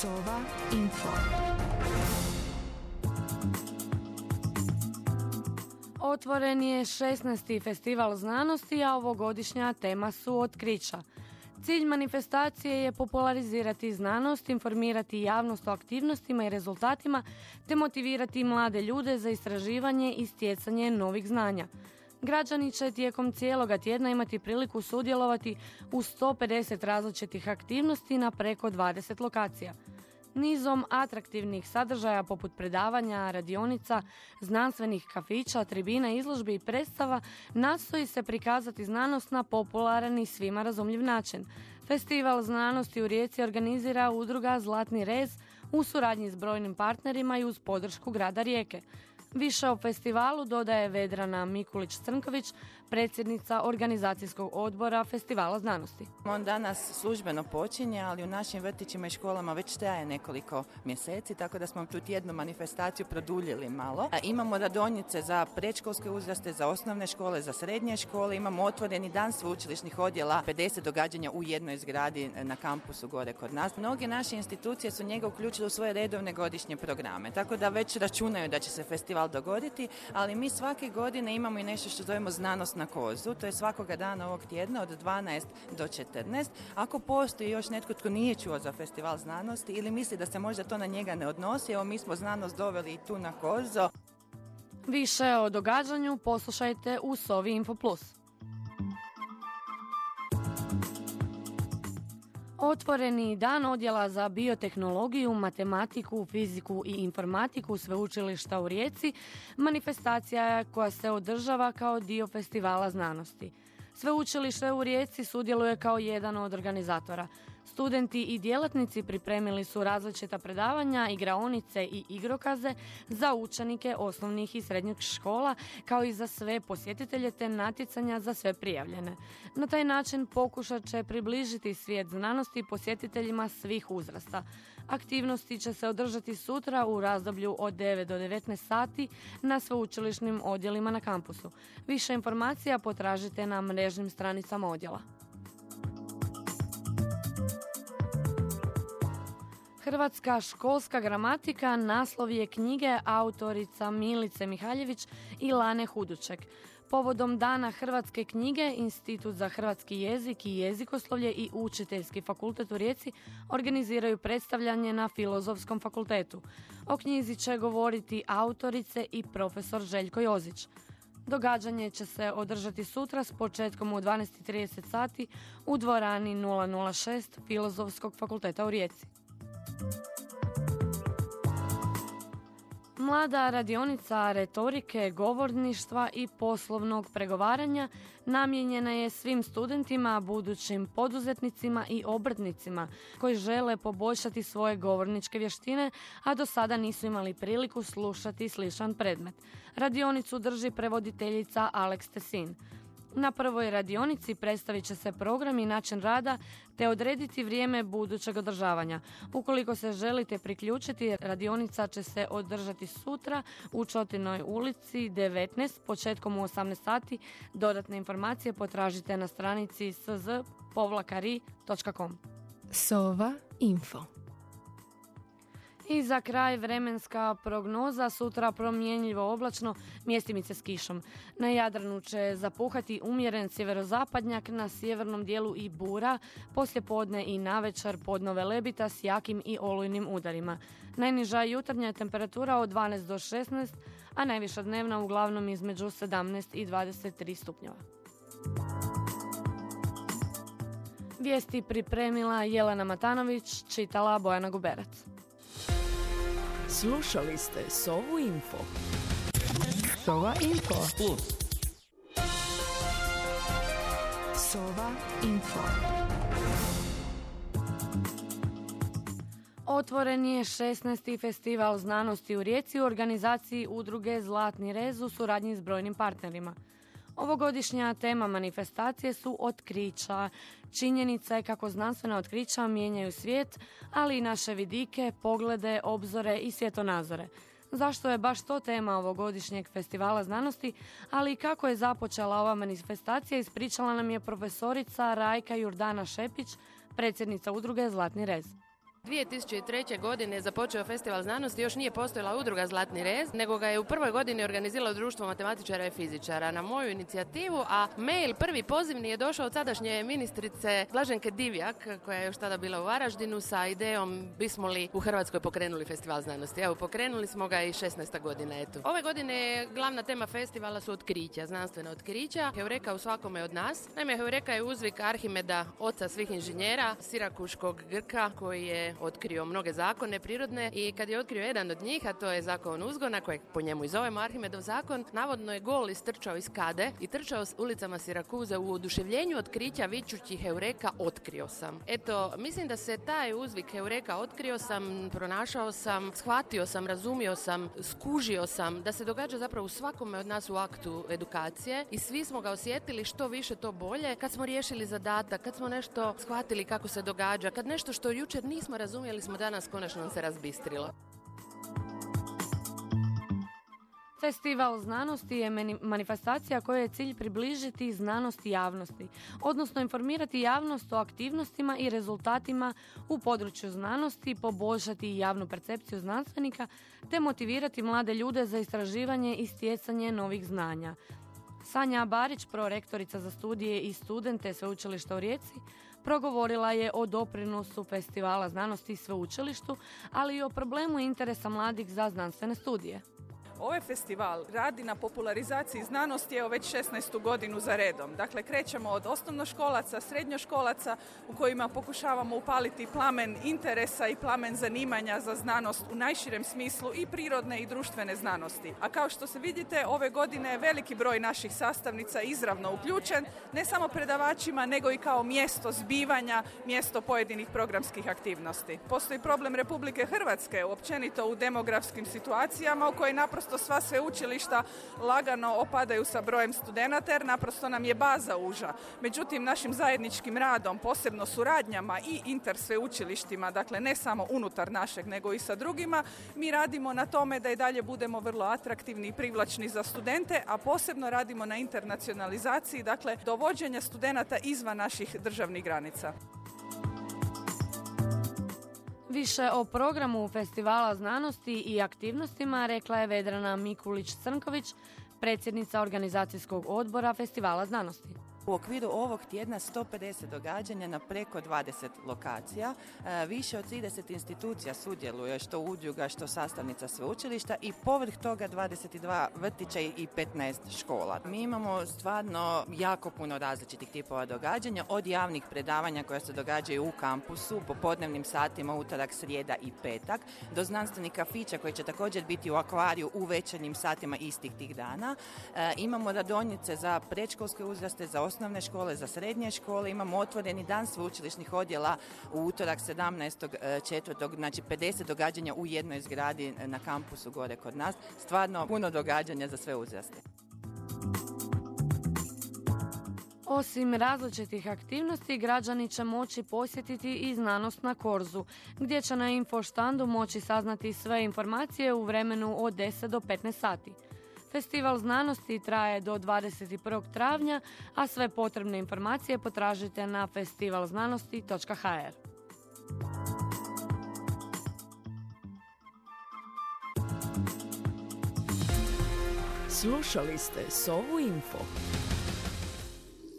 Sova Info. Otvoren je 16. festival znanosti, a ovogodišnja tema su otkrića. Cilj manifestacije je popularizirati znanost, informirati javnost o aktivnostima i rezultatima, te motivirati mlade ljude za istraživanje i stjecanje novih znanja. Građani će tijekom cijeloga tjedna imati priliku sudjelovati u 150 različitih aktivnosti na preko 20 lokacija. Nizom atraktivnih sadržaja poput predavanja, radionica, znanstvenih kafića, tribina, izložbi i predstava nastoji se prikazati znanost na popularan i svima razumljiv način. Festival znanosti u Rijeci organizira udruga Zlatni rez u suradnji s brojnim partnerima i uz podršku grada Rijeke. Više o festivalu dodaje Vedrana Mikulić-Crnković, predsjednica organizacijskog odbora Festivala znanosti. On danas službeno počinje, ali u našim vrtićima i školama već traje nekoliko mjeseci, tako da smo tu tjednu manifestaciju produljili malo. Imamo radonjice za predškolske uzraste, za osnovne škole, za srednje škole, imamo otvoreni dan sveučilišnih odjela, 50 događanja u jednoj zgradi na kampusu gore kod nas. Mnoge naše institucije su njega uključile u svoje redovne godišnje programe, tako da već računaju da će se festival dogoditi, ali mi svake godine imamo i nešto što zovemo znanost na kozu, to je svakoga dana ovog tjedna od 12 do 14. Ako postoji još netko tko nije čuo za festival znanosti ili misli da se možda to na njega ne odnosi, evo mi smo znanost doveli i tu na kozo. Više o događanju poslušajte u Sovi Info Plus. Otvoreni dan odjela za biotehnologiju, matematiku, fiziku i informatiku sveučilišta u Rijeci manifestacija koja se održava kao dio festivala znanosti. Sveučilište u Rijeci sudjeluje kao jedan od organizatora. Studenti i djelatnici pripremili su različita predavanja, igraonice i igrokaze za učenike osnovnih i srednjih škola, kao i za sve posjetitelje te natjecanja za sve prijavljene. Na taj način pokušat će približiti svijet znanosti posjetiteljima svih uzrasta. Aktivnosti će se održati sutra u razdoblju od 9 do 19 sati na sveučilišnim odjelima na kampusu. Više informacija potražite na mrežnim stranicama odjela. Hrvatska školska gramatika naslov je knjige autorica Milice Mihaljević i Lane Huduček. Povodom dana Hrvatske knjige, Institut za hrvatski jezik i jezikoslovlje i Učiteljski fakultet u Rijeci organiziraju predstavljanje na Filozofskom fakultetu. O knjizi će govoriti autorice i profesor Željko Jozić. Događanje će se održati sutra s početkom u 12.30 sati u dvorani 006 Filozofskog fakulteta u Rijeci. Mlada radionica retorike, govorništva i poslovnog pregovaranja namijenjena je svim studentima, budućim poduzetnicima i obrtnicima koji žele poboljšati svoje govorničke vještine, a do sada nisu imali priliku slušati sličan predmet. Radionicu drži prevoditeljica Alex Tesin. Na prvoj radionici predstavit će se program i način rada te odrediti vrijeme budućeg održavanja. Ukoliko se želite priključiti, radionica će se održati sutra u Čotinoj ulici 19 početkom u 18 sati. Dodatne informacije potražite na stranici sz-povlakari.com. Sova Info i za kraj vremenska prognoza sutra promjenljivo oblačno mjestimice s kišom. Na Jadranu će zapuhati umjeren sjeverozapadnjak na sjevernom dijelu i bura, poslje podne i navečer podnove lebita s jakim i olujnim udarima. Najniža jutarnja temperatura od 12 do 16, a najviša dnevna uglavnom između 17 i 23 stupnjeva. Vijesti pripremila Jelena Matanović, čitala Bojana Guberac. Slušali ste Sovu Info. Sova Info. Plus. Sova Info. Otvoren je 16. festival znanosti u Rijeci u organizaciji udruge Zlatni rez u suradnji s brojnim partnerima. Ovogodišnja tema manifestacije su otkrića. Činjenica je kako znanstvena otkrića mijenjaju svijet, ali i naše vidike, poglede, obzore i svjetonazore. Zašto je baš to tema ovogodišnjeg festivala znanosti, ali i kako je započela ova manifestacija ispričala nam je profesorica Rajka Jurdana Šepić, predsjednica udruge Zlatni rez. 2003. godine započeo festival znanosti, još nije postojala udruga Zlatni rez, nego ga je u prvoj godini organiziralo društvo matematičara i fizičara na moju inicijativu, a mail prvi pozivni je došao od sadašnje ministrice Blaženke Divjak, koja je još tada bila u Varaždinu sa idejom bismo li u Hrvatskoj pokrenuli festival znanosti. Evo, pokrenuli smo ga i 16. godine, eto. Ove godine je glavna tema festivala su otkrića, znanstvena otkrića. Heureka u svakome od nas. Naime, Heureka je uzvik Arhimeda, oca svih inženjera, sirakuškog Grka, koji je otkrio mnoge zakone prirodne i kad je otkrio jedan od njih, a to je zakon uzgona, kojeg po njemu i zovemo Arhimedov zakon, navodno je gol istrčao iz kade i trčao s ulicama Sirakuze u oduševljenju otkrića vičući Heureka otkrio sam. Eto, mislim da se taj uzvik Heureka otkrio sam, pronašao sam, shvatio sam, razumio sam, skužio sam da se događa zapravo u svakome od nas u aktu edukacije i svi smo ga osjetili što više to bolje kad smo riješili zadatak, kad smo nešto shvatili kako se događa, kad nešto što jučer nismo smo danas konačno se razbistrilo. Festival znanosti je manifestacija koja je cilj približiti znanosti javnosti, odnosno informirati javnost o aktivnostima i rezultatima u području znanosti, poboljšati javnu percepciju znanstvenika te motivirati mlade ljude za istraživanje i stjecanje novih znanja. Sanja Barić, prorektorica za studije i studente Sveučilišta u Rijeci, progovorila je o doprinosu Festivala znanosti i sveučilištu, ali i o problemu interesa mladih za znanstvene studije. Ovaj festival radi na popularizaciji znanosti evo već 16. godinu za redom. Dakle, krećemo od osnovnoškolaca, srednjoškolaca u kojima pokušavamo upaliti plamen interesa i plamen zanimanja za znanost u najširem smislu i prirodne i društvene znanosti. A kao što se vidite, ove godine je veliki broj naših sastavnica izravno uključen, ne samo predavačima, nego i kao mjesto zbivanja, mjesto pojedinih programskih aktivnosti. Postoji problem Republike Hrvatske, općenito u demografskim situacijama u kojoj naprosto naprosto sva sveučilišta lagano opadaju sa brojem studenata jer naprosto nam je baza uža. Međutim, našim zajedničkim radom, posebno suradnjama i intersveučilištima, dakle ne samo unutar našeg nego i sa drugima, mi radimo na tome da i dalje budemo vrlo atraktivni i privlačni za studente, a posebno radimo na internacionalizaciji, dakle dovođenja studenata izvan naših državnih granica. Više o programu Festivala znanosti i aktivnostima rekla je Vedrana Mikulić-Crnković, predsjednica organizacijskog odbora Festivala znanosti. U okviru ovog tjedna 150 događanja na preko 20 lokacija. E, više od 30 institucija sudjeluje što udruga, što sastavnica sveučilišta i povrh toga 22 vrtića i 15 škola. Mi imamo stvarno jako puno različitih tipova događanja, od javnih predavanja koja se događaju u kampusu, popodnevnim satima, utorak, srijeda i petak, do znanstvenih kafića koji će također biti u akvariju u večernjim satima istih tih dana. E, imamo radonjice za predškolske uzraste, za osnovne škole, za srednje škole. Imamo otvoreni dan sveučilišnih odjela u utorak 17.4. E, znači 50 događanja u jednoj zgradi na kampusu gore kod nas. Stvarno puno događanja za sve uzraste. Osim različitih aktivnosti, građani će moći posjetiti i znanost na Korzu, gdje će na infoštandu moći saznati sve informacije u vremenu od 10 do 15 sati. Festival znanosti traje do 21. travnja, a sve potrebne informacije potražite na festivalznanosti.hr. Slušali ste Sovu Info.